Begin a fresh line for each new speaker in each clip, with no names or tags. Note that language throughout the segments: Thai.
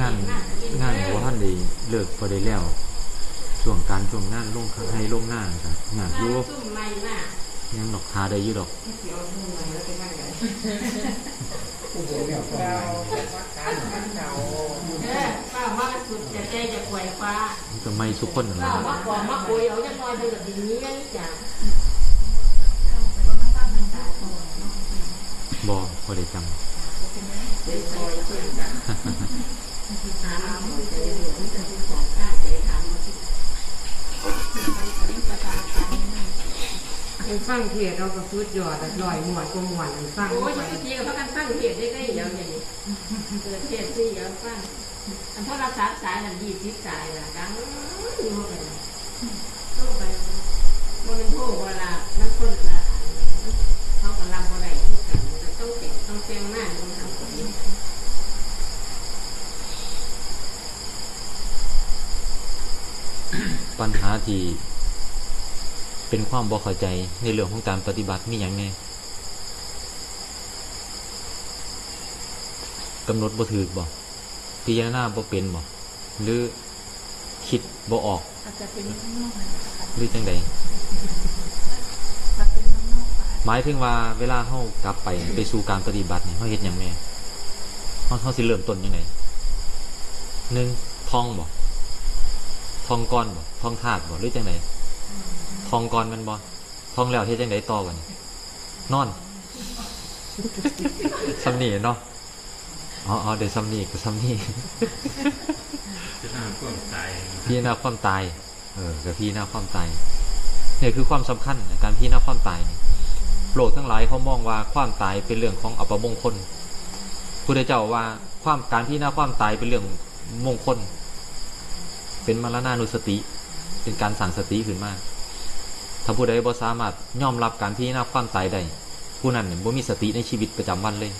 งานงานว่าท่านได้เลิกพอได้แล้วช่วงการช่วงงานลงให้ลงหน้าครับงานอยู่
ซุ่มใหม่มาก
ยังดอกหาได้อยู่ดอก
เออป้าว่าสุดจะใจจะป่วยฟ้า
มันก็ไม่สุกคนนั่นแห
ป้า
ละ
ว่าก่อนมาป่วยเอาจะนอนเป็นแบบนี้นี่จ้ะ
บอพอได้จ
เฟั
งเทศเราก็สุดยอดอะลอยหมวดก็หมวดอันฟัง
โอ้ย
ไป
จะไปทีกับพระกันฟังเหตุได้ได้ยังไงเกิดเหตุที่ยังฟังอันโทรศัพท์สายนั่นยี่สิบสายละกังอยู่ไปโทรไปมันเป็นโทรเวลานั่งคนละเขาก็รับอะไรทุกกัน ต้องแต่งต้องแต่งหน้าต้องทำแบบนี้ำ
ปัญหาที่เป็นความบ่เข้าใจในเรื่องของการปฏิบัติมีอย่างแน่กำหนดบ่ถือบ่พิจารณาบ่เป็นบ่หรือคิดบ่ออก
อาจจะเป็นข้างนอกนะคะ
หรือจังใด
อาจเป็นข้างนอกค่ะ
หมายถึงว่าเวลาเฮากลับไปไปสู่การปฏิบัตินี่เฮาเฮ็ดหยังแม่เฮาเฮาสิเริ่มต้นยังไงหนึ่งท่องบ่ท่องก้อนบ่ท่องธาตุบ่หรือจังไดท่องก้อนแมันบ่ท่องแล้วเฮ็ดจังไดต่อบัดนี้นอนสำนีเนาะอ๋ออ๋อเดี๋ยวสำนีกับสำนี
จะทำความตาย
พี่นาความตาย เออกับพี่นาความตายเนี่ยคือความสำคัญในการพี่นาความตายเนี่ย โลกทั้งหลายเขามองว่าความตายเป็นเรื่องของอัปมงคลพุทธเจ้าว่าความการพี่นาความตายเป็นเรื่องมงคล เป็นมรณานุสติ เป็นการสั่งสติขึ้นมาถ้าผู้ใดบ่สามารถยอมรับการพี่นาความตายได้ผู้นั้นเนี่ยบ่มีสติในชีวิตประจำวันเลย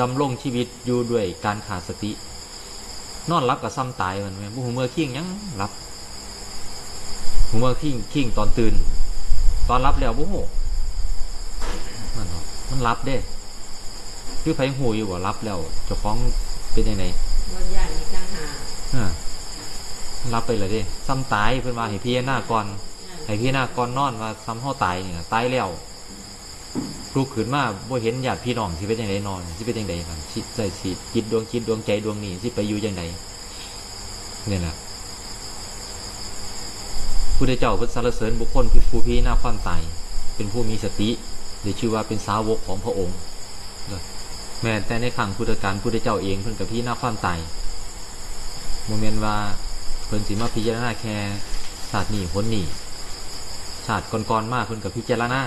ดำรงชีวิตอยู่ด้วยการขาดสติ นอนรับกับซ้ำตายมันไหมบุหัวเมื่อขิงยังรับหัวเมื่อขิงขิงตอนตื่น ตอนรับแล้วบุหัวมันเนาะมันรับเด้คือไผหูอยู่บ่รับแล้วเจ้าของเป็นยังไง
วันยานในกลางหา
อ่ารับไปเลยเด้ซ้ำตายเพิ่นว่าให้พี่หน้าก่อนให้พี่หน้าก่อนนอนว่าซ้ำเฮาตายเนี่ยตายแล้วลุกขึ้นมาบ่เห็นญาติพี่น้องสิเป็นยังไงนอนสิเป็นยังไงมันสิใจสิจิตดวงจิตดวงใจดวงนี้สิไปอยู่ยังไงเนี่ยแหละ ผู้ได้เจ้าพุทธสรรเสริญบุคคลผู้พีหน้าความตาย เป็นผู้มีสติหรือชื่อว่าเป็นสาวกของพระองค์ แม้แต่ในขังพุทธการผู้ได้เจ้าเองเพิ่นกับพี่หน้าความตายโมเมนต์ว่าเพิ่นสิมาพิจารณาแค่ศาสตร์นี้ผลนี้ศาสตร์ก่อนๆมาเพิ่นกับพิจารณา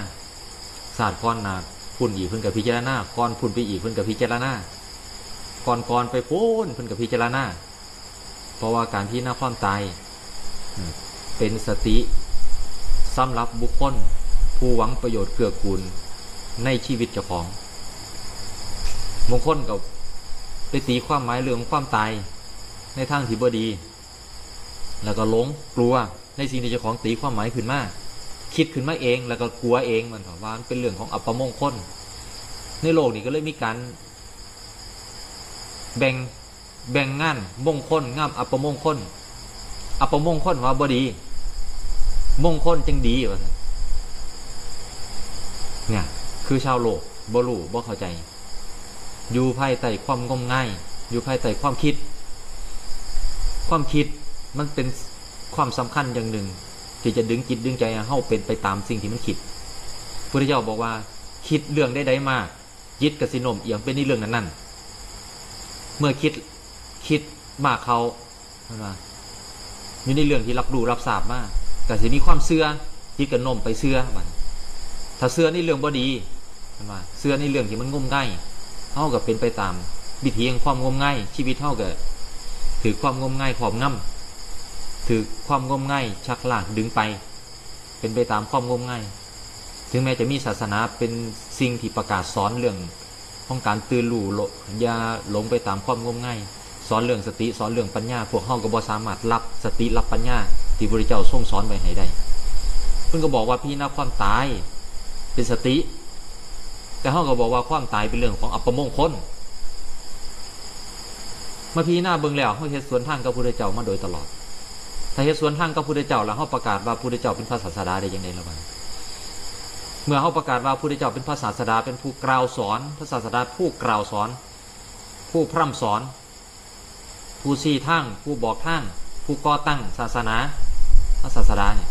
ศาสตร์ก้อนนาพุ่นอีกเพิ่นกับพิจารณาก้อนพุ่นไปอีกเพิ่นกับพิจารณาก่อนก่อนไปพุ่นเพิ่นกับพิจารณาเพราะว่าการที่หน้าความตาย เป็นสติสำหรับบุคคล ผู้หวังประโยชน์เกื้อกูลในชีวิตเจ้าของบางคนกับไปตีความหมายเรื่องความตายในทางที่บดี แล้วก็หลงกลัวในสิ่งที่เจ้าของตีความหมายขึ้นมาคิดขึ้นมาเองแล้วก็กลัวเองมันถามว่ามันเป็นเรื่องของอัปมงคล ในโลกนี้ก็เลยมีการแบ่งแบ่งงานมงคลงามอัปมงคลอัปมงคลว่าบดี มงคลจึงดีว่าเนี่ย คือชาวโลกบ่รู้บ่เข้าใจ อยู่ภายใต้ความงมง่าย อยู่ภายใต้ความคิด ความคิดมันเป็นความสำคัญอย่างหนึ่ง ที่จะดึงจิตดึงใจให้เฮาเป็นไปตามสิ่งที่มันคิดพระเจ้าบอกว่า คิดเรื่องได้ใดมากจิตกับสินมเอียงเป็นในเรื่องนั้นนั่นเมื่อคิดคิดมากเขาเห็นไหมอยู่ในเรื่องที่รับรู้รับทราบมาก แต่สิมีความเสื่อจิตกับนมไปเสื่อมันถ้าเสื่อในเรื่องบ่ดีเห็นไหเสื่อในเรื่องที่มันงมง่ายเท่ากับเป็นไปตามวิถีแห่งความงมง่ายชีวิตเท่ากับถือความงมง่ายขอบง่ำถือความงมง่ายชักลากดึงไป เป็นไปตามความงมง่าย ถึงแม้จะมีศาสนาเป็นสิ่งที่ประกาศสอนเรื่องของการตื่นรู้หลอย่าหลงไปตามความงมง่าย สอนเรื่องสติสอนเรื่องปัญญา พวกเฮาก็บ่สามารถรับสติรับปัญญา ที่พระเจ้าทรงสอนไว้ให้ได้เพิ่นก็บอกว่าพี่นับความตายเป็นสติ แต่เฮาก็บอกว่าความตายเป็นเรื่องของอัปมงคลมาพีหน้าเบิ่งแล้วเขาเฮ็ดสวนทางกับพระพุทธเจ้ามาโดยตลอด ถ้าเฮ็ดสวนทางกับพระพุทธเจ้าแล้วเขาประกาศว่าพระพุทธเจ้าเป็นพระศาสดาได้ยังไงละบัดเมื่อเขาประกาศว่าพระพุทธเจ้าเป็นพระศาสดาเป็นผู้กล่าวสอน พระศาสดาผู้กล่าวสอน ผู้พร่ำสอน ผู้ชี้ทางผู้บอกทางผู้ก่อตั้งศาสนา ระศาสดาเนี่ย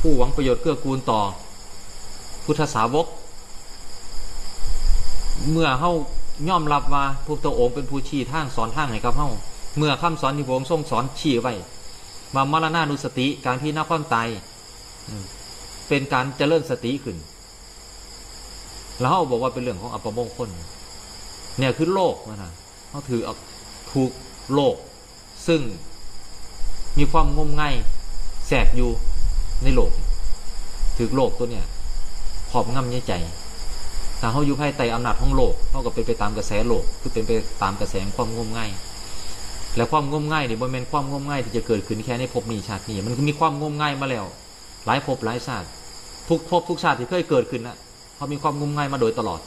ผู้หวังประโยชน์เกื้อกูลต่อ พุทธสาวก เมื่อเฮาย่อมรับว่าพระพุทธองค์เป็นผู้ชี้ทางสอนทางให้กับเฮาเมื่อคำสอนที่พระองค์ทรงสอนชี้ไว้ว่ามรณานุสติการพิจารณาความตายเป็นการเจริญสติขึ้น แล้วเขาบอกว่าเป็นเรื่องของอัปมงคลเนี่ยคือโลกนะฮะเขาถือเอาถูกโลก ซึ่ง มีความงมงายแสกอยู่ในโลกถือโลกตัวเนี่ยขอบงำในใจถ้าเขาอยู่ภายใต้อำนาจของโลกเขาก็เป็นไปตามกระแสโลก คือเป็นไปตามกระแสความงมง่าย และความงมง่ายเนี่ยบนเป็นความงมง่ายที่จะเกิดขึ้นแค่ในภพนี้ชาตินี้ มันมีความงมง่ายมาแล้ว หลายภพหลายชาติ ทุกภพทุกชาติที่เคยเกิดขึ้นนะเขามีความงมง่ายมาโดยตลอด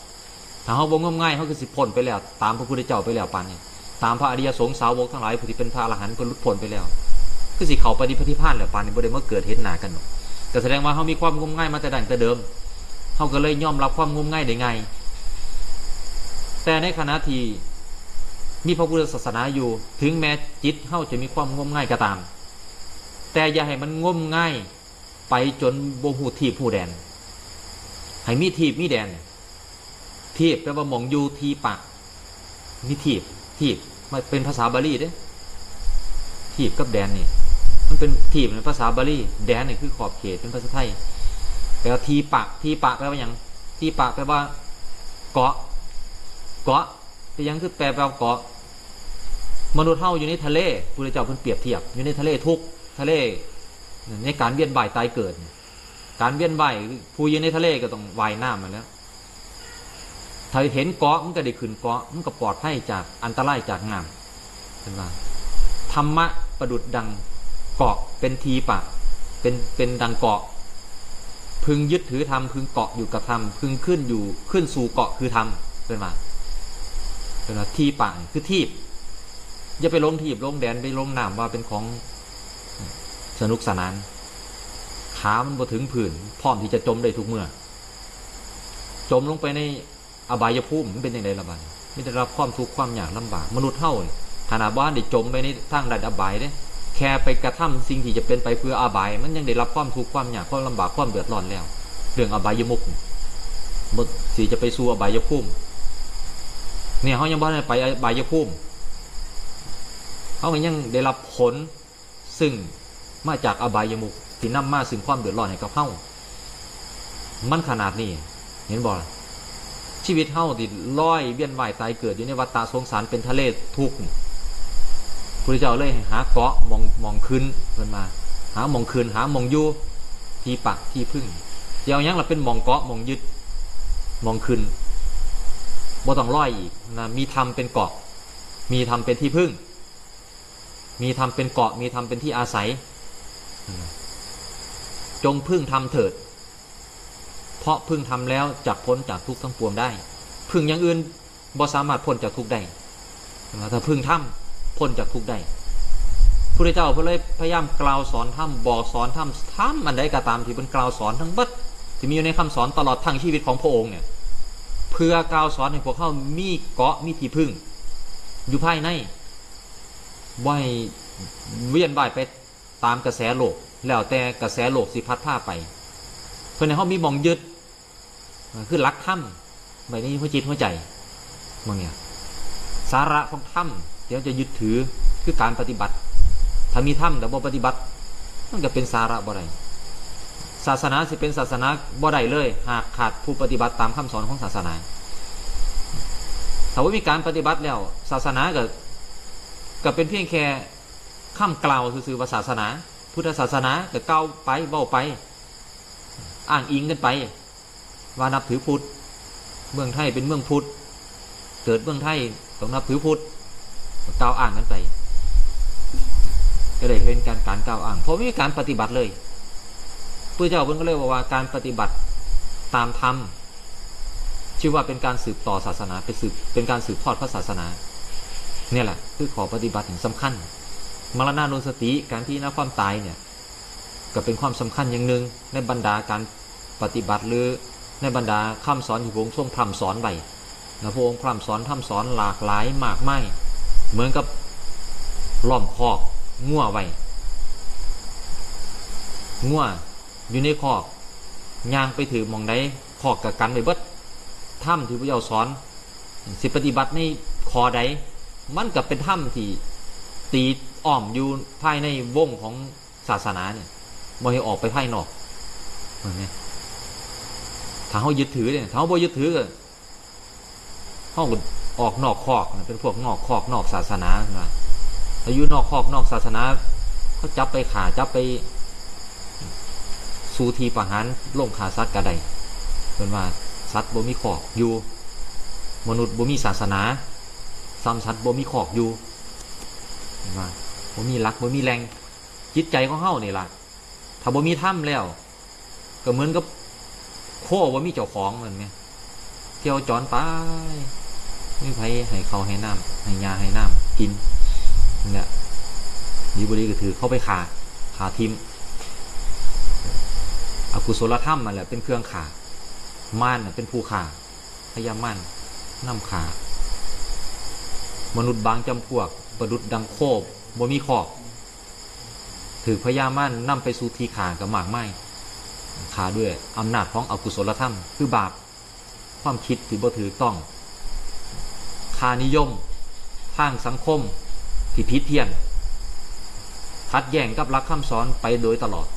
ถ้าเขาบ่งมง่ายเขาคือสิพ้นไปแล้ว ตามพระพุทธเจ้าไปแล้วปานนี้ ตามพระอริยสงฆ์สาวกทั้งหลายผู้ที่เป็นพระอรหันต์ก็ลุดพ้นไปแล้ว คือสิเขาปฏิปฏิภาณแล้วปานนี้บ่ได้มาเกิดเห็นหนากันหรอกแต่แสดงว่าเขามีความงมง่ายมาแต่ดั้งแต่เดิมเขาก็เลยยอมรับความงมง่ายได้ไง แต่ในขณะที่มีพระพุทธศาสนาอยู่ ถึงแม้จิตเขาจะมีความงมง่ายก็ตาม แต่อย่าให้มันงมง่าย ไปจนบ่หูทีบหูแดน ให้มีทีบมีแดน ทีบแปลว่ามองอยู่ทีปะ มีทีบทีบมันเป็นภาษาบาลีเด้ทีบกับแดนนี่ มันเป็นทีบในภาษาบาลีแดนนี่คือขอบเขตเป็นภาษาไทยแปลว่าทีปะทีปะแปลว่าอย่างทีปะแปลว่า เกาะ เกาะเป็นยังคือแปลว่าเกาะ มนุษย์เฮาอยู่ในทะเลพระเจ้าเพิ่นเปรียบเทียบอยู่ในทะเลทุกทะเลในการเวียนว่ายตายเกิด การเวียนว่ายผู้อยู่ในทะเลก็ต้องว่ายน้ำมาแล้วถ้าเห็นเกาะมันก็ได้ขึ้นเกาะมันก็ปลอดภัยจากอันตรายจากน้ำเป็นว่าธรรมะประดุดดัง เกาะเป็นทีปะ เป็นเป็นดังเกาะ พึงยึดถือธรรมพึงเกาะอยู่กับธรรมพึงขึ้นอยู่ขึ้นสู่เกาะคือธรรมเป็นว่าเป็นว่าทีปะคือทีบอย่าไปลงทีบลงแดนไปลงน้ำว่าเป็นของสนุกสนานขามันบ่ถึงผื่นพร้อมที่จะจมได้ทุกเมื่อ จมลงไปในอบายภูมิมันเป็นยังไงละบัดไม่ได้รับความทุกข์ความยากลำบากมนุษย์เท่าขนาดบ้านได้จมไปในทางดัดอบายเด้ แค่ไปกระทำสิ่งที่จะเป็นไปเพื่ออาบาย มันยังได้รับความทุกข์ความยากความลำบากความเดือดร้อนแล้ว เรื่องอบายมุกบดสีจะไปสู่อบายภูมิเนี่ยเขายังบ้านไปอบายภูมิเขาก็ยังได้รับผลซึ่งมาจากอบายมุกที่นำมาซึ่งความเดือดร้อนให้กับเขามันขนาดนี้เห็นบ่ล่ะชีวิตเฮาติลอยเวียนว่ายตายเกิดอยู่ในวัฏฏะสงสารเป็นทะเลทุกข์ พระเจ้าเลยหาเกาะมองมองขึ้นเพิ่นมา หามองคืนหามองอยู่ที่ปะที่พึ่งเดี๋ยวยังเราเป็นมองเกาะมองยึดมองขึ้นบ่ต้องลอยอีกนะมีธรรมเป็นเกาะ มีธรรมเป็นที่พึ่ง มีธรรมเป็นเกาะ มีธรรมเป็นที่อาศัย จงพึ่งทำเถิด เพราะพึ่งทำแล้วจักพ้นจากทุกข์ทั้งปวงได้ พึ่งอย่างอื่นบ่สามารถพ้นจากทุกข์ได้ถ้าพึ่งทำ พ้นจากทุกข์ได้พระเจ้าเพื่อเลยพยายามกล่าวสอนทำบอกสอนทำทำอันใดก็ตามที่เป็นกล่าวสอนทั้งบัดที่มีอยู่ในคำสอนตลอดทั้งชีวิตของพระองค์เนี่ยเพื่อกล่าวสอนให้พวกเขามีเกาะมีที่พึ่ง อยู่ภายในไว้เวียนว่ายไปตามกระแสโลก แล้วแต่กระแสโลกสิพัดผ้าไป เพื่อนในเขามีมองยึดคือรักถ้ำใบนี้หัวจิตหัวใจมองเนี่ยสาระของถ้ำ เดี๋ยวจะยึดถือคือการปฏิบัติ ถ้ามีถ้ำแต่บ่ปฏิบัติ มันก็เป็นสาระบ่ได้ศาสนาสิเป็นศาสนาบ่ได้เลย หากขาดผู้ปฏิบัติตามคำสอนของศาสนาถ้าว่ามีการปฏิบัติแล้ว ศาสนาก็ก็เป็นเพียงแค่ข้ามกล่าวซื่อๆว่าศาสนา พุทธศาสนาก็เก้าไปเบ้าไป อ้างอิงกันไป ว่านับถือพุทธเมืองไทยเป็นเมืองพุทธเกิดเมืองไทยต้องนับถือพุทธ กล่าวอ้างกันไปก็เลยเป็นการการกล่าวอ้างเพราะไม่มีการปฏิบัติเลยพระเจ้าเพิ่นก็เลยบอกว่าการปฏิบัติตามธรรมชื่อว่าเป็นการสืบต่อศาสนาเป็นสืบเป็นการสืบทอดพระศาสนา เนี่ยแหละ คือขอปฏิบัติอย่างสำคัญมรณานุสติการพิจารณาความตายเนี่ย ก็เป็นความสำคัญอย่างหนึ่งในบรรดาการปฏิบัติหรือในบรรดาคำสอนที่พระองค์ทรงพร่ำสอนไว้นะพระองค์พร่ำสอนทำสอนหลากหลายมากมาย เหมือนกับล้อมคอกง่วไว้ง่วอยู่ในคอกย่างไปถือมองใดคอกกับกันไปเบิดถ้ำที่พระเจ้าสอน สิปฏิบัติในคอใดมันกับเป็นถ้ำที่ตีอ้อมอยู่ภายในวงของศาสนาเนี่ยบ่ให้ออกไปภายนอกเห็นไหมถ้าเขายึดถือเนี่ยถ้าเขาบ่ยึดถือ ก็เขาก็ออกนอกคอกเป็นพวกนอกคอกนอกศาสนานะถ้าอยู่นอกคอกนอกศาสนาเขาจับไปขาจับไป สูทีประหารลงขาซัดกระไดเป็นว่าซัดบ่มีขอกอยู่ มนุษย์บ่มีศาสนาซ้ำซัดบ่มีขอกอยู่เห็นว่าบ่มีรักบ่มีแรงจิตใจของเฮานี่ล่ะ ถ้าบ่มีถ้ำแล้ว ก็เหมือนกับโคบ่มีเจ้าของเหมือนไงเที่ยวจอนไป ไม่ไผให้เขาให้น้ำให้ยาให้น้ำกินเนั่นแหละดีบุรีก็ถือเข้าไปขาขาทิมอกุศลธรรมมันแหละเป็นเครื่องขาม่านเป็นผู้ขาพยาม่านน้ำขามนุษย์บางจำพวก ประดุดดังโคบบ่มีขอบถือพญาม่านนำไปสู่ทีขากับหมากไม้ขาด้วยอำนาจของอกุศลธรรม คือบาป ความคิดที่บ่ถือต้อง คานิยมทางสังคมที่พิเทียนขัดแย้งกับหลักคำสอนไปโดยตลอด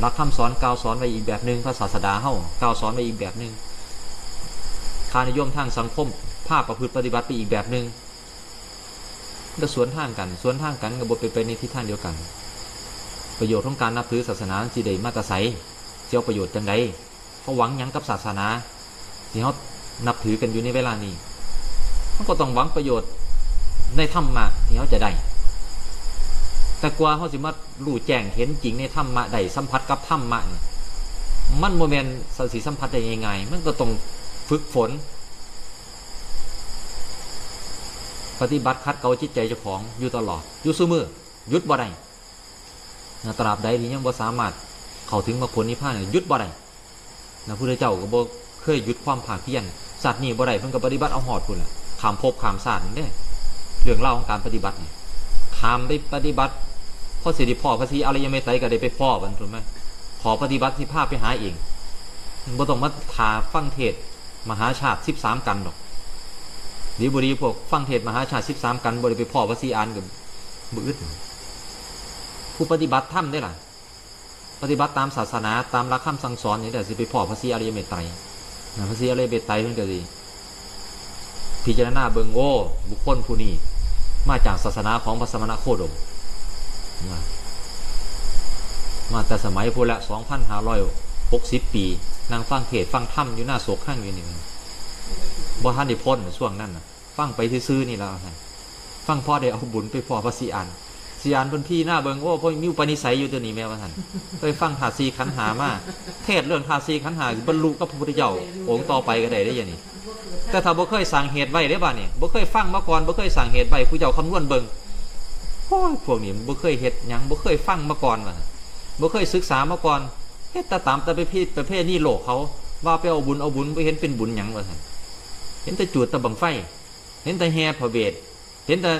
หลักคำสอนกล่าวสอนไว้อีกแบบหนึ่งพระศาสดาเฮ้ากล่าวสอนไว้อีกแบบหนึ่งคานิยมทางสังคม ภาพประพฤติปฏิบัติไปอีกแบบหนึ่งก็สวนทางกันสวนทางกันกับบทไปไปในทิศทางเดียวกัน ประโยชน์ของการนับถือศาสนาจีเดมาตรไซเจ้าประโยชน์จังไดเขาหวังยังกับศาสนาที่เขานับถือกันอยู่ในเวลานี้ เขาก็ต้องหวังประโยชน์ในธรรมะที่เขาจะได้ แต่กว่าเขาสิมารู้แจ้งเห็นจริงในธรรมะได้สัมผัสกับธรรมะนี่มันโมเมนต์สัสิสัมผัสได้ยังไง มันก็ต้องฝึกฝน ปฏิบัติคัดเกาจิตใจเจ้าของอยู่ตลอดอยู่ซื่อมือยุดบ่ได้นะตราบใดที่ยังบ่สามารถเข้าถึงมรรคผลนิพพานเนี่ยหยุดบ่ได้นะพระเจ้าก็บ่เคยหยุดความภาคเพียรสัตว์นี่บ่ได้เพิ่นก็ปฏิบัติเอาหอดพุ่นแหละ ขามภพขามศาสตร์นี่เด้เรื่องเล่าของการปฏิบัตินี่ขามไปปฏิบัติพอสิริพ่อพระศรีอริยเมตไตรก็ได้ไปพ่อมันถูกไหมขอปฏิบัติที่ภาพไปหาเองบ่ต้องมาทาฟังเทศมหาชาติสิบสามกันดอกดีบุรีพวกฟังเทศมหาชาติสิบสามกันบริไปพ่อพระศรีอานกับบืดผู้ปฏิบัติธรรมได้ล่ะปฏิบัติตามศาสนาตามหลักคำสั่งสอนนี่แต่สิไปพ่อพระศรีอริยเมตไตรนะพระศรีอริยเมตไตรเพิ่นก็ดี พิจารณาเบิงโอ้บุคคลผู้นี้มาจากศาสนาของพระสมณโคดม มาแต่สมัยพุทธละสองพันห้าร้อยหกสิบปี นางฟังเทศฟังธรรมอยู่หน้าโศกข้างอยู่นี่บ่ทันได้พ้นช่วงนั้นน่ะฟังไปซื่อนี่แล้วฟังพ่อได้เอาบุญไปพ่อพระศรีอานศรีอานเพิ่นพี่หน้าเบิงโอ้พ่อมีอุปนิสัยอยู่ตัวนี้แม่ว่าท่านไปฟังธาตุสีขันหามาเทศเรื่องธาตุสีขันหาบรรลุกับพระพุทธเจ้าองค์ต่อไปก็ได้ได้ยังนี่ แต่ถ้าบ่เคยสั่งเหตุไว้ได้บ้านี่บ่เคยฟังมาก่อนบ่เคยสั่งเหตุไว้ผู้เจ้าคำนวณเบิ่งโอ้ยพวกนี้บ่เคยเฮ็ดหยังบ่เคยฟังมาก่อนว่าซั่นบ่เคยศึกษามาก่อนเฮ็ดแต่ตามแต่ไปพี่ประเภทนี้โลกเขาว่าไปเอาบุญเอาบุญบ่เห็นเป็นบุญยังว่าซั่นเห็นแต่จูดตะบังไฟ เห็นแต่แห่พระเวทเห็นแต่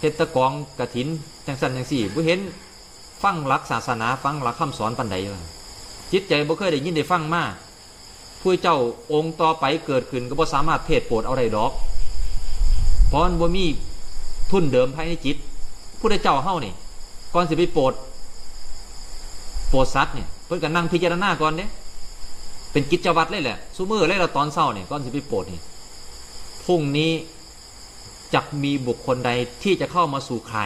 เห็นแตะกองกระถินจังสันจังสี่บ่เห็นฟังหลักศาสนาฟังหลักคำสอนปันใดว่าจิตใจบ่เคยได้ยินได้ฟังมา ผู้เจ้าองค์ต่อไปเกิดขึ้นก็บ่สามารถเทศโปรดเอาได้ดอก เพราะมันบ่มีทุนเดิมภายในจิตผู้ได้เจ้าเฮานี่ก่อนสิไปโปรดโปรดสัตว์เนี่ยเพิ่นก็นั่งพิจารณาก่อนเด้เป็นกิจวัตรเลยแหละซูมือเลยเราตอนเศร้าเนี่ยก้อนสิไปโปรดนี่พรุ่งนี้จะมีบุคคลใดที่จะเข้ามาสู่ใคร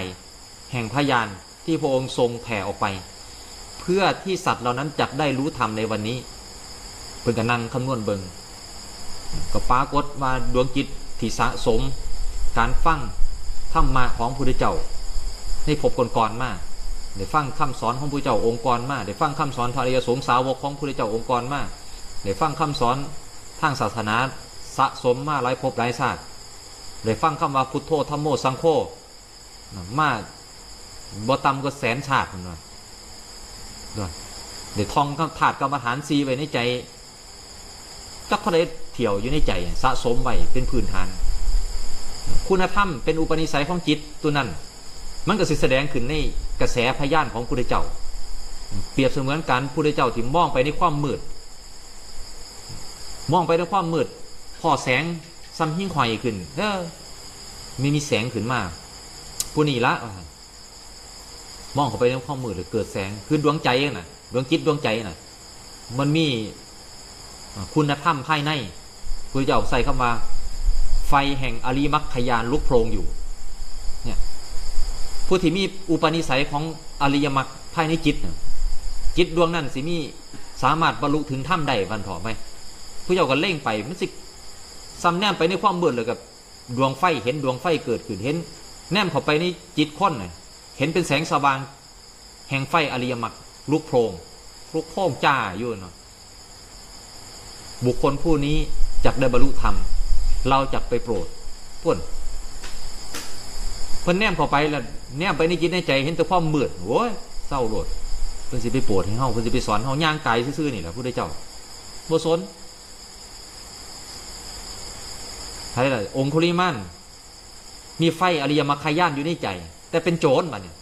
แห่งพยานที่พระองค์ทรงแผ่ออกไป เพื่อที่สัตว์เหล่านั้นจะได้รู้ธรรมในวันนี้ พิ่งกนั่งคำนวณเบิงก็ปรากฏว่าดวงจิตที่สะสม การฟังธรรมะของพุทธเจ้าในภพบก่อนๆมาได้ฟังคำสอนของพระพุทธเจ้าองค์กรมาได้ฟังคำสอนทารยสงสาวกของพระพุทธเจ้าองค์กรมาได้ฟังคำสอนทางศาสนาสะสมมาหลายภพหลายชาติได้ฟังคำว่าพุทโธธรรมโมสังโฆมาบ่ต่ำก็แสนชาตินว่าด้วยเดี๋ยวท่องคำถาดกรรมฐานซีไว้ในใจ จักเขาได้เที่ยวอยู่ในใจสะสมไว้เป็นพื้นฐาน คุณธรรมเป็นอุปนิสัยของจิตตัวนั้น มันก็สิแสดงขึ้นในกระแสพยานของพุทธเจ้า เปรียบเสมือนกันพุทธเจ้าที่มองไปในความมืด มองไปในความมืดพอแสงซ้ำหิ้งหอยขึ้นเออมีมีแสงขึ้นมาผู้นี้ละว่าซั่นมองเข้าไปในความมืดเลยเกิดแสงคือดวงใจน่ะ ดวงจิตดวงใจน่ะ มันมี คุณธรรมภายในพุทธเจ้าใส่คำว่า ไฟแห่งอริมัคคยานลุกโพลงอยู่เนี่ยผู้ที่มีอุปนิสัยของอริยมรรคภายในจิตจิตดวงนั้นสิมีสามารถบรรลุถึงถ้ำได้วันถอไหมผู้เจ้าก็เล่งไปมันสิซ้ำแนมไปในความเบื่อเลยกับดวงไฟเห็นดวงไฟเกิดขึ้นเห็น แนมเข้าไปในจิตค้นเห็นเป็นแสงสว่างแห่งไฟอริยมรรคลุกโพลงลุกโพลงจ้าอยู่เนาะ บุคคลผู้นี้จักได้บรรลุธรรม เราจักไปโปรดพ่นเพิ่นแนมเข้าไปแล้วแนมไปในจิตในใจเห็นแต่ความมืดโว้ยเศร้าโลดเพิ่นสิไปโปรดให้เฮาเพิ่นสิไปสอนเฮาย่างกายซื่อๆนี่แหละผู้ใดเจ้าบ่สนใครล่ะองคุลิมานมีไฟอริยมรรคย่านอยู่ในใจ แต่เป็นโจรบัดนี้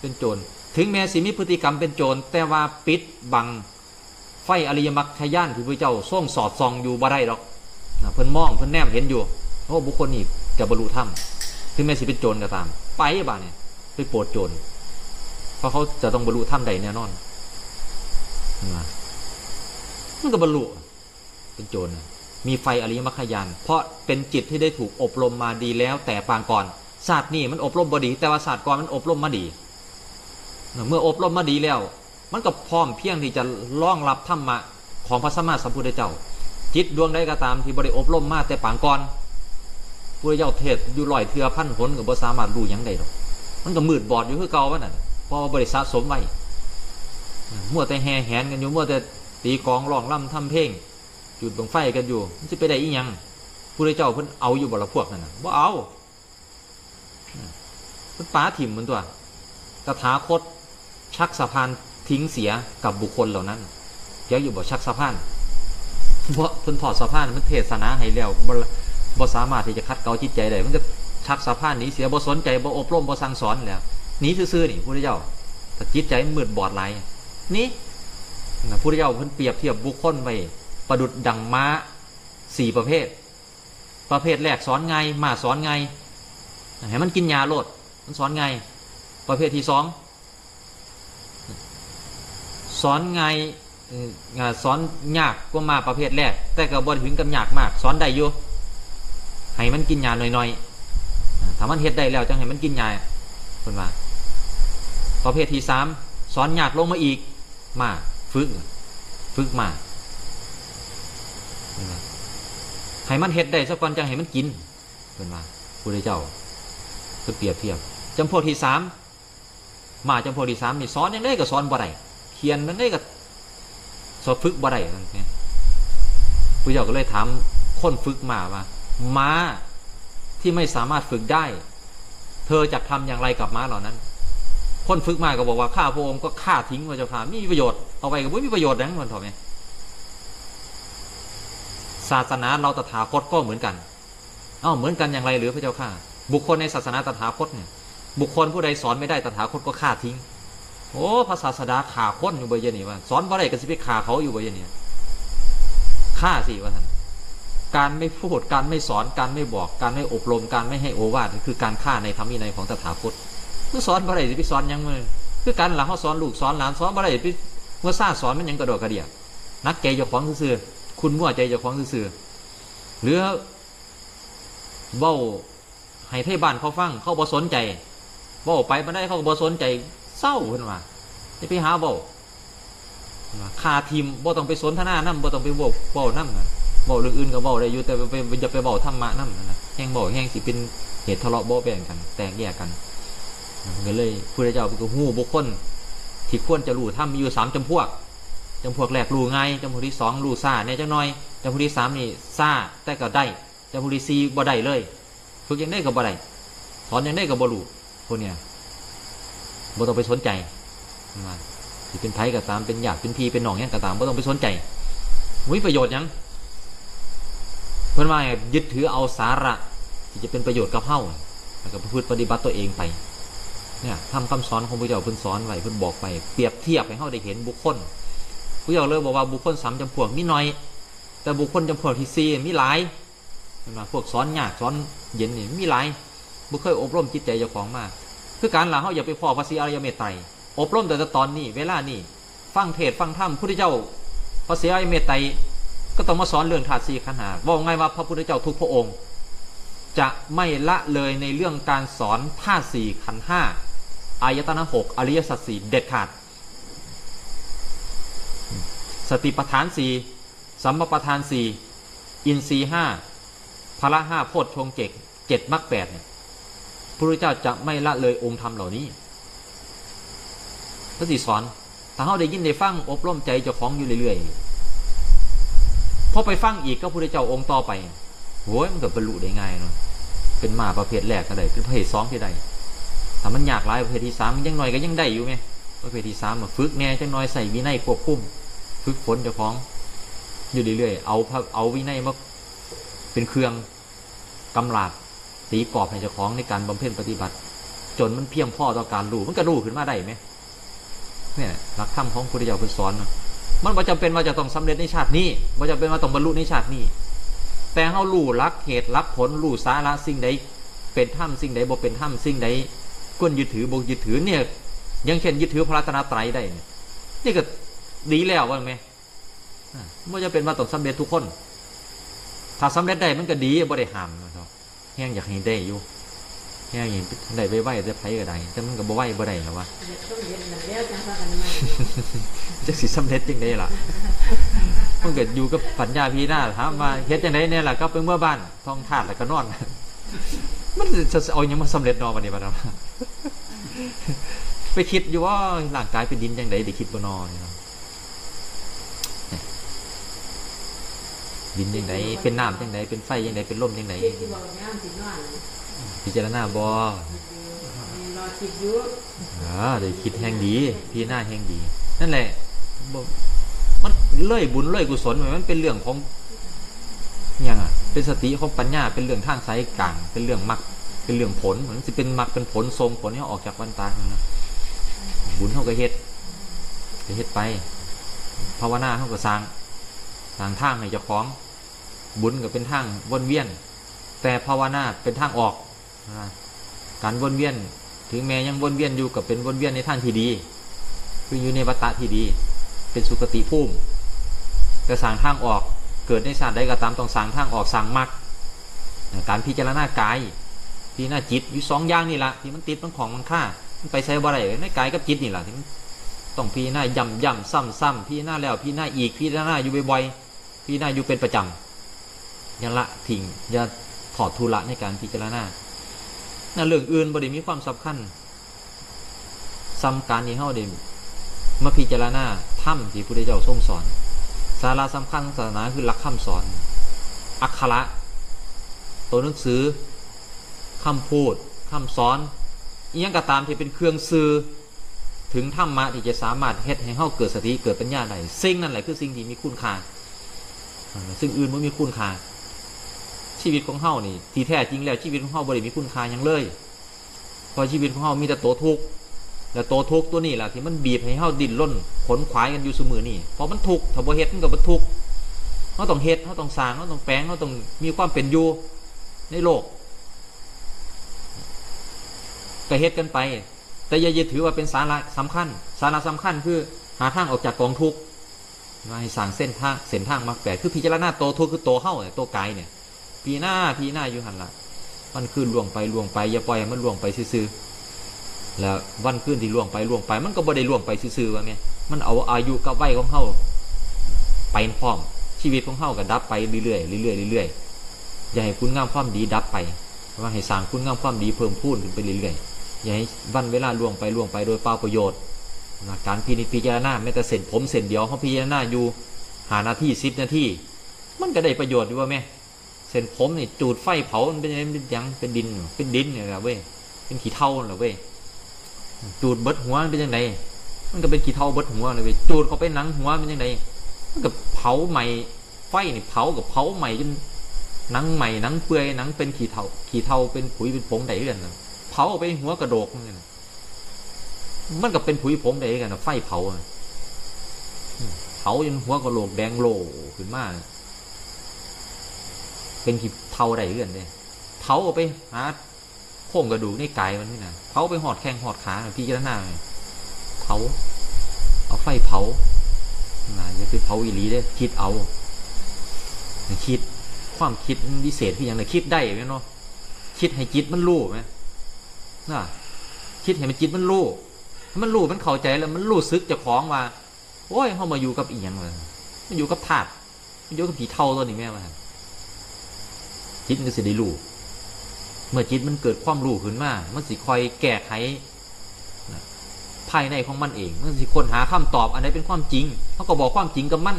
เป็นโจรถึงแม้สิมีพฤติกรรมเป็นโจรแต่ว่าปิดบัง ฟอริยมรรคยานที่พระเจ้าทรงสอดส่องอยู่บ่ได้หรอกเพิ่นมองเพิ่นแนมเห็นอยู่โอ้บุคคลนี้จะบรรลุธรรมถึงแม้สิเป็นโจรก็ตาม ไปบ้านเนี่ยไปโปรดโจรเพราะเขาจะต้องบรรลุธรรมใดแน่นอนนะมันก็บรรลุเป็นโจรมีไฟอริยมรรคยาน เพราะเป็นจิตที่ได้ถูกอบรมมาดีแล้ว แต่ปางก่อนศาสตร์นี่มันอบรมบดี แต่ว่าศาสตร์ก่อนมันอบรมมาดี เมื่ออบรมมาดีแล้ว มันก็พร้อมเพียงที่จะล่องรับธรรมะของพระสัมมาสัมพุทธเจ้า จิตดวงใดก็ตามที่บริอบรมมาแต่ปางก่อนผู้เจ้าเทศอยู่ลอยเทือพันหนกับบ่สามารถรู้ยังได้หรอกมันก็มืดบอดอยู่คือเก่าว่านั่นเพราะบริสะสมไว้มั่วแต่แห่แหนกันอยู่มั่วแต่ตีกองร้องล่ำทำเพลงจุดบังไฟกันอยู่มันจะไปได้อีหยังผู้เจ้าเพิ่นเอาอยู่บ่ละพวกนั่นน่ะบ่เอาเพิ่นป้าถิ่มมันตัวตถาคตชักสะพาน ทิ้งเสียกับบุคคลเหล่านั้นเดี๋ยวอยู่บ่ชักสะพานเพราะเพิ่นถอดสะพานมันเทศนาให้แล้วบ่บ่สามารถที่จะคัดเกลาจิตใจได้มันจะชักสะพานหนี้เสียบ่สนใจบ่อบรมบ่สั่งสอนแล้วหนีซื่อๆนี่พุทธเจ้าแต่จิตใจมืดบอดหลายนี่นะพุทธเจ้าเพิ่นเปรียบเทียบบุคคลไว้ประดุดดังม้าสี่ประเภท ประเภทแรกสอนไงมาสอนไงให้มันกินยาโลดมันสอนไง ประเภทที่สอง สอนไงเอ่านสอนยากกว่ามาประเภทแรก แต่ก็บ่ถึงกับยากมาก สอนได้อยู่ให้มันกินยาหน่อยๆถ้ามันเฮ็ดได้แล้วจังให้มันกินยาเพิ่นว่าประเภทที่สามสอนยากลงมาอีก มาฝึกฝึกมาเพิ่นว่าให้มันเฮ็ดได้สักก่อนจังให้มันกินเพิ่นว่าผู้ใดเจ้าเพิ่นเปรียบเทียบจำพวกที่สามมาจำพวกที่สามนี่สอนยังได้ก็สอนบ่ได้ เขียนยังได้ก็สอบฝึกบ่ได้นั่นไงผู้เจ้าก็เลยถามคนฝึกมาว่าม้าที่ไม่สามารถฝึกได้ เธอจะทำอย่างไรกับม้าเหล่านั้น คนฝึกมาก็บอกว่าข้าพระองค์ก็ฆ่าทิ้งพระเจ้าค่ะไม่มีประโยชน์เอาไปก็ไม่มีประโยชน์นะมันถอดไหมศาสนาเราตถาคตก็เหมือนกัน เอ้าเหมือนกันอย่างไรหรือพระเจ้าค่ะ บุคคลในศาสนาตถาคตเนี่ย บุคคลผู้ใดสอนไม่ได้ตถาคตก็ฆ่าทิ้ง โอ้พระศาสดาขาค้นอยู่เบยนี่ว่าสอนว่าไรก็สิไปขาเขาอยู่เบยนี่ฆ่าสิว่าท่านการไม่พูดการไม่สอนการไม่บอกการไม่อบรม การไม่ให้โอวาทคือการฆ่าในธรรมวินัยของตถาคตเมื่อสอนว่าไรสิไปสอนยังมือคือการหลังเขาสอนลูกสอนหลานสอนว่าไรไปเมื่อซาสอนมันยังกระโดดกระเดียนักใจเจ้าของซื่อคุณมั่วใจเจ้าของซื่อหรือเบ้าให้เทบ้านเขาฟังเขาบ่สนใจเบ้าไปมาได้เขาบ่สนใจ เศร้าขึ้นมาจะไปหาเบาคาทีมบ่ต้องไปสนทนานั่บ่ต้องไปบอกเบานั่นะเบาเรื่องอื่นก็เบาได้อยู่แต่ไปอย่าไปเบาธรรมะนั่นะแห้งเบาแห้งสิเป็นเหตุทะเลาะเบาแบ่งกัน แตกแยกกันก็เลยพระเจ้าเป็นหูบุคคลที่ควรจะรู้ถ้ามีอยู่สามจำพวกจำพวกแรกรู้ง่ายจำพวกที่สองรู้ซาเนี่ยจังน้อยจำพวกที่สามนี่ซาแต่ก็ได้จำพวกที่สี่บ่ได้เลย ฝึกยังได้กับบ่ได้สอนยังได้กับบ่รู้พวกเนี้ย บ่ต้องไปสนใจมาสิเป็นไผก็ตามเป็นญาติเป็นพีเป็นหนองหยังก็ตามบ่ต้องไปสนใจมุ้ยประโยชน์ยังเพิ่อนว่าไงยึดถือเอาสาระที่จะเป็นประโยชน์กับเฮาแล้วก็พฤติปฏิบัติตัวเองไปเนี่ยทำคำสอนของพระเจ้าเพิ่นสอนไว้เพิ่นบอกไปเปรียบเทียบให้เฮาได้เห็นบุคคลพระเจ้าเลยบอกว่าบุคคลสามจำพวกมีน้อย แต่บุคคลจำพวกที่สี่มีหลายเห็นไหมพวกสอนยากสอนเย็นนี่มีหลายบุเคยอบรมจิตใจเจ้าของมา คือการหลังเขาอย่าไปพอภาษีอริยเมตไตรอบรมแต่ตอนนี้ เวลานี่ฟังเทศฟังธรรมพุทธเจ้าภาษีอริยเมตไตรก็ต้องมาสอนเรื่องธาตุสี่ขันธ์หาว่าไงว่าพระพุทธเจ้าทุกพระองค์ จะไม่ละเลยในเรื่องการสอนธาตุสี่ขันธ์ห้าอายตนะหกอริยสัจสี่เด็ดขาด สติปัฏฐานสี่สัมปประธานสี่อินทรีห้าพละห้าโพชฌงเจกเจ็ดมรรคแปดเนี่ย พระพุทธเจ้าจะไม่ละเลยองค์ธรรมเหล่านี้พระสิสอนถ้าเขาได้ยินได้ฟังอบรมใจเจ้าของอยู่เรื่อยๆพอไปฟังอีกก็พระพุทธเจ้าองค์ต่อไปโว้ยมันก็บรรลุได้ง่ายเนาะเป็นมาประเภทแรกก็ได้เป็นประเภทสองที่ได้ถ้ามันยากหลายประเภทที่สามมันยังหน่อยก็ยังได้อยู่ไงประเภทที่สามมาฝึกแน่จังหน่อยใส่วินัยควบคุมฝึกฝนเจ้าของ อยู่เรื่อยๆเอาเอาวินัยมาเป็นเครื่องกำลาบ ตีกรอบให้เจ้าของในการบำเพ็ญปฏิบัติ จนมันเพียงพอต่อการรู้มันก็รู้ขึ้นมาได้ไหมเนี่ยหลักธรรมของพุทธเจ้าเพิ่นสอนมันว่าจำเป็นว่าจะต้องสำเร็จในชาตินี้ว่าจำเป็นว่าต้องบรรลุในชาตินี้ แต่เขารู้ลักเหตุลักผลรู้สาระสิ่งใดเป็นธรรมสิ่งใดบ่เป็นธรรมสิ่งใดควรยึดถือบ่ยึดถือเนี่ยยังเช่นยึดถือพระรัตนตรัยได้เนี่ยนี่ก็ดีแล้วว่าไหมไม่จะเป็นว่าต้องสำเร็จทุกคน ถ้าสำเร็จได้มันก็ดีบ่ได้ห้าม ห้งอยากให้ได้อยู่แห้งอย่างได้ไว้ไว้จะไผก็ได้แต่มันก็บ่ไหวบ่ได้หรอวะ
เด็กต้องเรียนหนังแล้วจังว่ากันใหม่
จะสิสำเร็จจังไดล่ะมันเกิดอยู่กับปัญญาพี่หน้าถามว่าเฮ็ดจังไดเนี่ยล่ะก็ไปเมื่อบ้านท้องทาดแล้วก็นอน มันจะเอาหยังมาสำเร็จเนอวันนี้บ่ครับไปคิดอยู่ว่าร่างกายเป็นดินจังไดได้คิดบ่นอนี่เนาะ ดินยังไงเป็นน้ำยังไงเป็นไฟยังไงเป็นลมยังไง
เด็กที่บอกงามสินอน
พิจารณาบอ
รอคิดอยู่
อ่าเดี๋ยวคิดแห่งดี พี่หน้าแห่งดี นั่นแหละบ่มันเลื่อยบุญเลื่อยกุศลมันเป็นเรื่องของอย่างอะ เป็นสติของปัญญา เป็นเรื่องทางสายกลาง เป็นเรื่องมรรคเป็นเรื่องผลเหมือนสิเป็นมรรคเป็นผลทรงผลให้ออกจากวันตานะบุญเท่ากับเฮ็ดก็เฮ็ดไป ภาวนาเท่ากับสร้างทางทางให้เจ้าของ บุญก็เป็นทางวนเวียน แต่ภาวนาเป็นทางออกการวนเวียน ถึงแม้ยังวนเวียนอยู่กับเป็นวนเวียนในทางที่ดี คืออยู่ในวัฏฏะที่ดี เป็นสุคติภูมิแต่สั่งทางออกเกิดในชาติใดก็ตามต้องสั่งทางออกสั่งมรรคการพิจารณากายพิจารณาจิตอยู่สองอย่างนี่แหละที่มันติดมันของมันค่ามันไปใช้บ่ได้ในกายกับจิตนี่แหละที่ต้องพิจารณาย่ำย่ำซ้ำซ้ำพิจารณาแล้วพิจารณาอีกพิจารณาอยู่บ่อยๆพิจารณาอยู่เป็นประจำ อย่าละทิ้งอย่าถอดทุละในการพิจารณาในเรื่องอื่นบ่ได้มีความสำคัญซ้ำการที่เฮาได้มาพิจารณาถ้ำที่พระพุทธเจ้าทรงสอน สาระสำคัญศาสนาคือหลักคำสอน อักขระ ตัวหนังสือคำพูดคำสอนอีย่างก็ตามที่เป็นเครื่องสื่อถึงธรรมะที่จะสามารถเฮ็ดให้เฮาเกิดสติเกิดปัญญาได้สิ่งนั่นแหละคือสิ่งที่มีคุณค่าซึ่งอื่นไม่มีคุณค่า ชีวิตของเฮานี่ที่แท้จริงแล้วชีวิตของเฮาบ่ได้มีคุณค่ายังเลยเพราะชีวิตของเฮามีแต่โตทุกข์และตัวทุกข์ตัวนี้แหละที่มันบีบให้เฮาดิ้นรนขนขวายกันอยู่เสมอนี่เพราะมันทุกข์ถ้าบ่เฮ็ดมันก็บ่ทุกข์เฮาต้องเฮ็ดเฮาต้องสร้างเฮาต้องแปลงเฮาต้องมีความเป็นอยู่ในโลกก็เฮ็ดกันไป แต่อย่ายึดถือว่าเป็นสาระสำคัญ สาระสำคัญคือหาทางออกจากกองทุกข์มาให้สร้างเส้นทางเส้นทางมรรคแปดคือพิจารณาโตทุกข์คือโตเฮ้าเนี่ยตัวกายเนี่ย พีหน้าพีหน้าอยู่หันละวันคืนล่วงไปล่วงไปอย่าปล่อยให้มันล่วงไปซื่อๆแล้ววันคืนที่ล่วงไปล่วงไป มันก็บ่ได้ล่วงไปซื่อๆว่าไงมันเอาอายุกับวัยของเฮาไปพร้อมชีวิตของเฮาก็ดับไปเรื่อยๆเรื่อยๆเรื่อยๆอย่าให้คุณงามความดีดับไปว่าให้สร้างคุณงามความดีเพิ่มพูนขึ้นไปเรื่อยๆอย่าให้วันเวลาล่วงไปล่วงไปโดยเปล่าประโยชน์การพินิจพิจารณาแม้แต่เส้นผมเส้นเดียวเขาพิจารณาอยู่หานาทีสิบนาทีมันก็ได้ประโยชน์อยู่ว่าแม่ เส้นผมนี่จูดไฟเผามันเป็นยังเป็นยังเป็นดินเป็นดินเนี่ยละเว้ยเป็นขี้เถ้าเหรอเว้ยจูดเบิดหัวเป็นยังไงมันก็เป็นขี้เถ้าเบิดหัวเลยเว้ยจูดเขาไปหนังหัวเป็นยังไงมันก็เผาใหม่ไฟนี่เผากับเผาใหม่จนหนังใหม่หนังเปื่อยหนังเป็นขี้เถ้าขี้เถ้าเป็นผุยเป็นผงไดกันนะเผาไปหัวกระโดกมันนมันก็เป็นผุยผงไดกันนะไฟเผาเผาจนหัวกระโหลกแดงโลขึ้นมา เป็นขีเทาได้เรื่อนเลยเผาไปหาโครงกระดูกในกายมันนี่นะเผาไปหอดแข้งหอดขาพี่จะหน้าเลยเผาเอาไฟเผานะอย่าไปเผาอีหลีเด้คิดเอาคิดความคิดมันวิเศษที่อย่างไรคิดได้ไหมเนาะคิดให้จิตมันรู้ไหมน่ะคิดให้มันจิตมันรู้ให้มันรู้มันเข้าใจแล้วมันรู้ซึกจะคล้องว่าโอ้ยเขามาอยู่กับอีหยังเลยมันอยู่กับธาตุมันอยู่กับผีเท่าตัวนี้แม่มา จิตมันก็สิได้รู้เมื่อจิตมันเกิดความรู้ขึ้นมา มันสิคอยแก้ไขภายในของมันเอง มันสิค้นหาคำตอบอันไหนเป็นความจริงเขาก็บอกความจริงกับมัน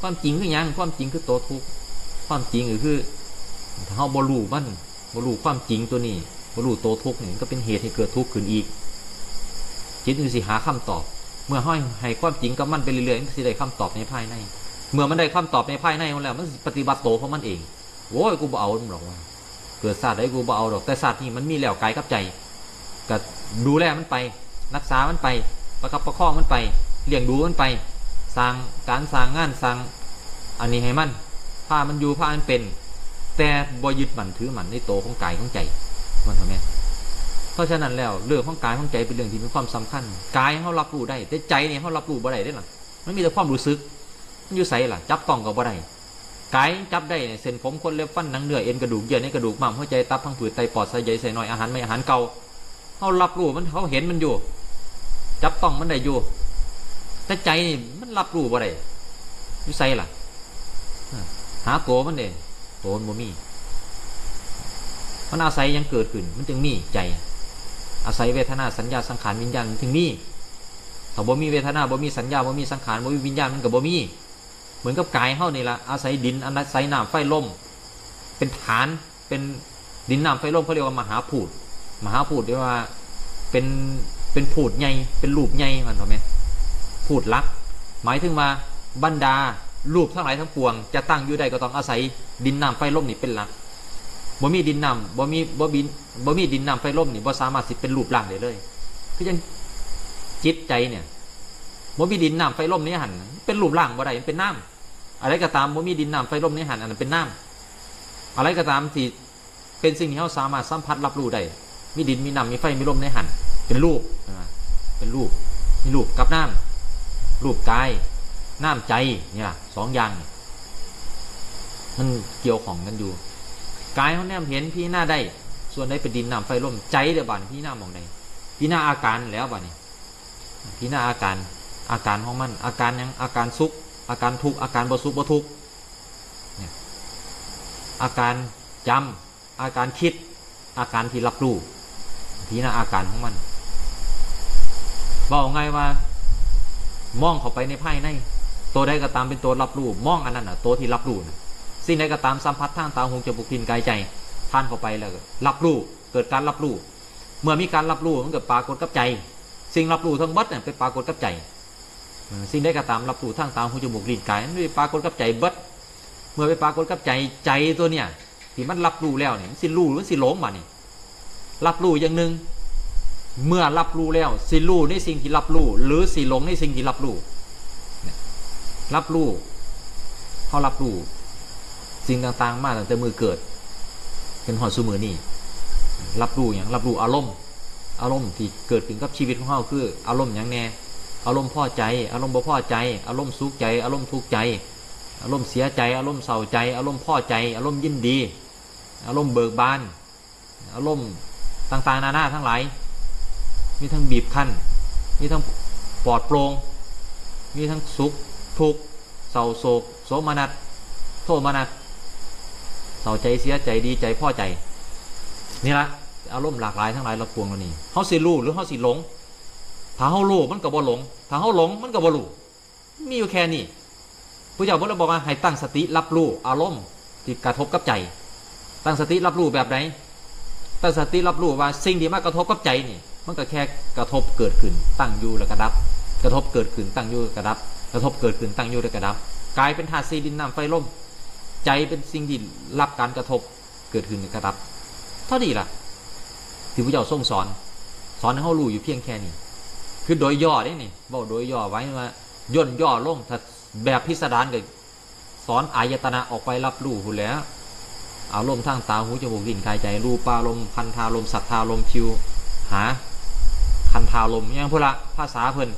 ความจริงคือยังความจริงคือตัวทุกความจริงก็คือถ้าเขาบรูมันบรูความจริงตัวนี้บรู้ตัวทุกข์นี่ก็เป็นเหตุให้เกิดทุกข์ขึ้นอีก จิตมันสิหาคำตอบ เมื่อห้อยให้ความจริงกับมันไปเรื่อยๆมันสิได้คำตอบในภายใน เมื่อมันได้คำตอบในภายในมันแล้ว มันปฏิบัติโตของมันเอง โว้ยกูบ่เอาหรอกว่าเกิดศาสตร์ได้กูบ่เอาหรอกแต่ศาสตร์นี่มันมีแล้วกายกับใจก็ดูแลมันไป รักษามันไป ประคับประคองมันไปเลี้ยงดูมันไปสร้างการสร้างงานสร้างอันนี้ให้มันพามันอยู่พามันเป็น แต่บ่ยึดมันถือมันในโตของกายของใจมันทำไมเพราะฉะนั้นแล้วเรื่องของกายของใจเป็นเรื่องที่มีความสำคัญกายเขารับรู้ได้แต่ใจเนี่ยเขารับรู้บ่ได้ได้หรอมันมีแต่ความรู้สึกมันอยู่ใส่ล่ะจับต้องกับบ่ได้ กายจับได้เส้นผมคนเล็บฟันหนังเนื้อเอ็นกระดูกเยื่อในกระดูกม้ามหัวใจตับพังผืดไตปอดไส้ใหญ่ใส่น้อยอาหารไม่อาหารเก่าเขารับรู้มันเขาเห็นมันอยู่ จับต้องมันได้อยู่ แต่ใจนี่มันรับรู้บ่ได้อยู่ใส่ล่ะหาตัวมันเด้ตัวมันบ่มี มันอาศัยยังเกิดขึ้น มันจึงมีใจ อาศัยเวทนาสัญญาสังขารวิญญาณถึงมีถ้าบ่มีเวทนาบ่มีสัญญาบ่มีสังขารบ่มีวิญญาณมันก็บ่มี เหมือนกับกายเฮานี่ละอาศัยดินอาศัยน้ำไฟลมเป็นฐานเป็นดินน้ำไฟลมเขาเรียกว่ามหาพูดมหาพูดเรียกว่าเป็นเป็นพูดใหญ่เป็นรูปใหญ่มันถูกไหมพูดลัก หมายถึงว่าบรรดารูปทั้งหลายทั้งปวง จะตั้งอยู่ใดก็ต้องอาศัยดินน้ำไฟลมนี่เป็นหลักบ่มีดินน้ำบ่มีบ่บินบ่มีดินน้ำไฟลมนี่บ่สามารถสิเป็นรูปร่างได้เลยคือยังจิตใจเนี่ยบ่มีดินน้ำไฟลมนี่หันเป็นรูปร่างบ่ได้เป็นน้ำ อะไรก็ตามบ่มีดินน้ำไฟลมในหันอันนั้นเป็นน้ำอะไรก็ตามที่เป็นสิ่งที่เราสามารถสัมผัสรับรู้ได้มีดินมีน้ำมีไฟมีลมในหันเป็นรูปเป็นรูปมีรูปกับน้ำรูปกายน้ำใจเนี่ยล่ะสองอย่างมันเกี่ยวของกันอยู่กายเขาแนมเห็นพี่หน้าได้ ส่วนใดเป็นดินน้ำไฟลมใจเดือบานพี่หน้ามองใดพี่หน้าอาการแล้วบ้านี้พี่หน้าอาการอาการของมันอาการยังอาการสุข อาการทุกข์อาการบ่สุขบ่ทุกข์เนี่ยอาการจำอาการคิด อาการที่รับรู้พี่น้าอาการของมันบอกไงว่ามองเข้าไปในภายในตัวใดก็ตามเป็นตัวรับรู้มองอันนั้นอะตัวที่รับรู้นะสิ่งใดก็ตามสัมผัสทางตาหูจมูกลิ้นกายใจผ่านเข้าไปแล้วรับรู้เกิดการรับรู้เมื่อมีการรับรู้มันเกิดปรากฏกับใจ สิ่งรับรู้ทั้งบัดเนี่ยไปปรากฏกับใจ สิ่งใดก็ตามรับรู้ทางตาหูจมูกลิ้นกายมันไปปรากฏกับใจเบัดเมื่อไปปรากฏกับใจใจตัวเนี่ยที่มันรับรู้แล้วเนี่ยมันสิรู้หรือสิหลงมานี่รับรู้อย่างหนึ่งเมื่อรับรู้แล้วสิรู้ในสิ่งที่รับรู้หรือสิหลงในสิ่งที่รับรู้รับรู้เขารับรู้สิ่งต่างๆ มาตั้งแต่มือเกิดเป็นหอดสูมือนี่รับรู้อย่างรับรู้อารมณ์ อารมณ์ที่เกิดขึ้นกับชีวิตของเขาคือ อารมณ์อย่างแน่ อารมณ์พ่อใจ อารมณ์บ่พ่อใจ อารมณ์สุขใจ อารมณ์ทุกข์ใจ อารมณ์เสียใจ อารมณ์เศร้าใจ อารมณ์พ่อใจ อารมณ์ยินดี อารมณ์เบิกบาน อารมณ์ต่างๆ นานาทั้งหลาย มีทั้งบีบคั้น มีทั้งปลอดโปร่ง มีทั้งสุข ทุกข์ เศร้าโศก โสมนัส โทษมานะเศร้าใจ เสียใจ ดีใจ พ่อใจ นี่ละอารมณ์หลากหลายทั้งหลายเราปวงเรานี่เขาสิรู้หรือเขาสิหลง ถ้าเขารูมันก็บ่หลงถ้าเขาหลงมันก็บ่รู้มีอยู่แค่นี้ผู้เจ้าพระบอกว่าให้ตั้งสติรับรู้อารมณ์ที่กระทบกับใจ ตั้งสติรับรู้แบบไหนตั้งสติรับรู้ว่าสิ่งที่มากระทบกับใจนี่ มันก็แค่กระทบเกิดขึ้น ตั้งอยู่แล้วก็ดับ กระทบเกิดขึ้นตั้งอยู่แล้วก็ดับกระทบเกิดขึ้นตั้งอยู่แล้วก็ดับ กลายเป็นธาตุสี่ดินน้ำไฟลมใจเป็นสิ่งที่รับการกระทบเกิดขึ้นแล้วก็ดับ เท่านี้ล่ะที่พระเจ้าทรงสอน สอนให้เขารู้อยู่เพียงแค่นี้ คือโดยย่อได้นี่บอกโดยย่อไว้ว่าย่นย่อลงถ้าแบบพิสดารก็สอนอายตนะออกไปรับรู้หุ่นแล้วอารมณ์ทางตาหูจมูกกลิ่นกายใจรูปารมณ์พันธารมณ์สัทธารมณ์ชิว หาคันธารมณ์อย่างพวกละภาษาเพิ่น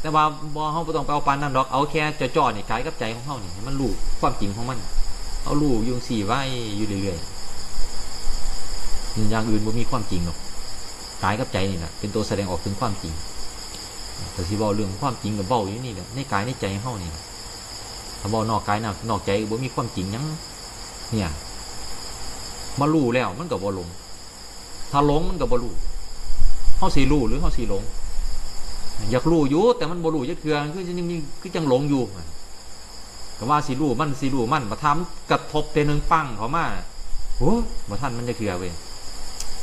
แต่ว่าบ่เฮาบ่ต้องไปเอาปานนั้นดอกเอาแค่จ่อๆนี่กายกับใจของเฮานี่มันรู้ความจริงของมัน เอารู้ยุงสี่ไว้อยู่เรื่อยๆอย่างอื่นบ่มีความจริงหรอกกายกับใจนี่แหละเป็นตัวแสดงออกถึงความจริง แต่ที่เว้าเรื่องความจริงกับเว้าอยู่นี่แหละในกายในใจของเฮานี่แหละถ้าเว้านอกกายนะนอกใจบ่มีความจริงยังเนี่ยมารู้แล้วมันก็บ่หลง ถ้าหลงมันก็บ่รู้เฮาสิรู้หรือเฮาสิหลง อยากรู้อยู่แต่มันบ่รู้จักเทื่อคือยังมีคือจังหลงอยู่ก็ว่าสิรู้มันสิรู้มันมาทำกระทบเตนึงปังเขามาโอ้บ่ทันมันจะเทื่อเว้ย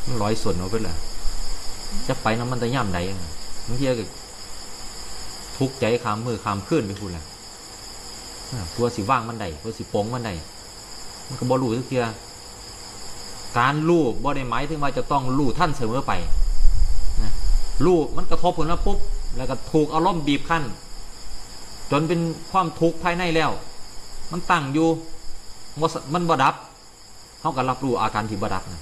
มันร้อยส่วนเอาไปเละจะไปน้ำมันจะย่ำใดบางทีก็ ทุกใจขามมือขามขึ้นไปพูดแหละตัวสิว่างมันใดตัวสิโปงมันใดมันก็บ่รู้จักเทื่อการรู้บ่ได้หมายถึงว่าจะต้องรู้ท่านเสมอไปนะรู้มันกระทบผลแล้วปุ๊บแล้วก็ถูกอารมณ์บีบคั้น จนเป็นความทุกข์ภายในแล้ว มันตั้งอยู่มันบดับเขาก็รับรู้อาการที่บดับนะ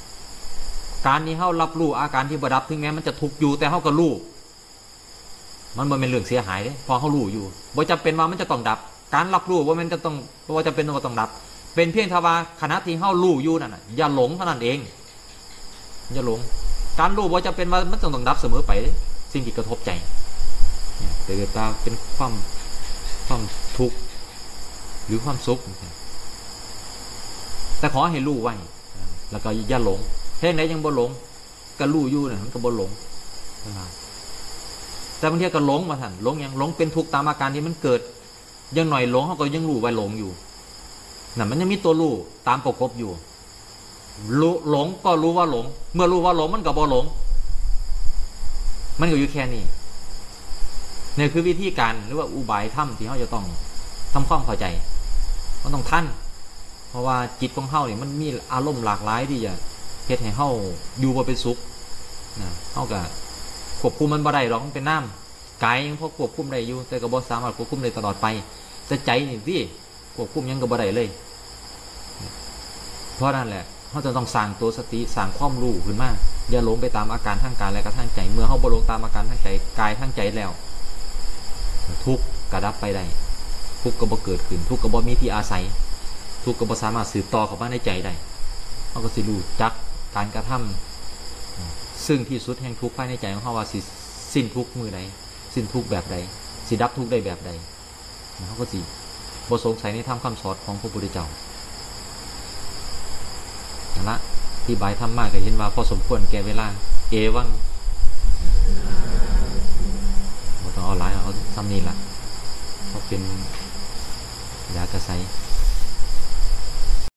การนี้เขารับรู้อาการที่บดับถึงแม้มันจะทุกข์อยู่แต่เขาก็รู้ มันบ่เป็นเรื่องเสียหายเลยพอเขารู้อยู่บ่จำเป็นว่ามันจะต้องดับ การรับรู้ว่ามันจะต้องว่าจะเป็นว่าต้องดับ เป็นเพียงทว่าขณะที่เฮารู้อยู่นั่นะอย่าหลงเท่านั้นเอง อย่าหลง การรู้ว่าจะเป็นว่ามันต้องต้องดับเสมอไป สิ่งที่กระทบใจเกิดตาเป็นความความทุกข์หรือความสุขแต่ขอให้รู้ไว้แล้วก็อย่าหลงเพ่งไหนยังบ่หลงก็รู้อยู่น่ะมันก็บ่หลงนะครับ แต่บางทีก็หลงมาท่านหลงยังหลงเป็นทุกข์ตามอาการที่มันเกิด ยังหน่อยหลงเขาก็ยังรู้ไว้หลงอยู่นั่นมันยังมีตัวรู้ตามประกบอยู่รู้หลงก็รู้ว่าหลง เมื่อรู้ว่าหลงมันก็บ่หลง มันก็อยู่แค่นี้เนี่ยคือวิธีการหรือว่าอุบายถ้ำที่เขาจะต้องทำความเข้าใจมันต้องท่าน เพราะว่าจิตของเขาเนี่ยมันมีอารมณ์หลากหลายที่จะเฮ็ดให้เขาอยู่บ่เป็นสุขนะเขาก็ ควบคุมมันบ่ได้หรอกมันเป็นน้ำกายยังพอควบคุมได้อยู่ แต่ก็บ่สามารถควบคุมได้ตลอดไปแต่ใจนี่ที่ควบคุมยังก็บ่ได้เลย เพราะนั่นแหละเขาจะต้องสร้างตัวสติสร้างความรู้ขึ้นมาอย่าหลงไปตามอาการทางกายและก็ทางใจ เมื่อเขาบ่หลงตามอาการทางใจกายทางใจแล้ว ทุกกระดับไปได้ทุกข์ก็บ่เกิดขึ้น ทุกข์ก็บ่มีที่อาศัย ทุกข์ก็บ่สามารถสืบต่อเข้ามาในใจได้เขาก็สิรู้จักการกระทำ ซึ่งที่สุดแห่งทุกข์ภายในใจของเขาว่าสิสิ้นทุกข์มือใดสิ้นทุกข์แบบใดสิดับทุกข์ได้แบบใดเขาก็สิบสงสัยในธรรมคำสอนของพระพุทธเจ้าละที่บายทำมากก็เห็นว่าพอสมควรแก่เวลา เอวังบต้องเอาหลายเอาซ้ำนี้ล่ะเพราะเป็นยากระใส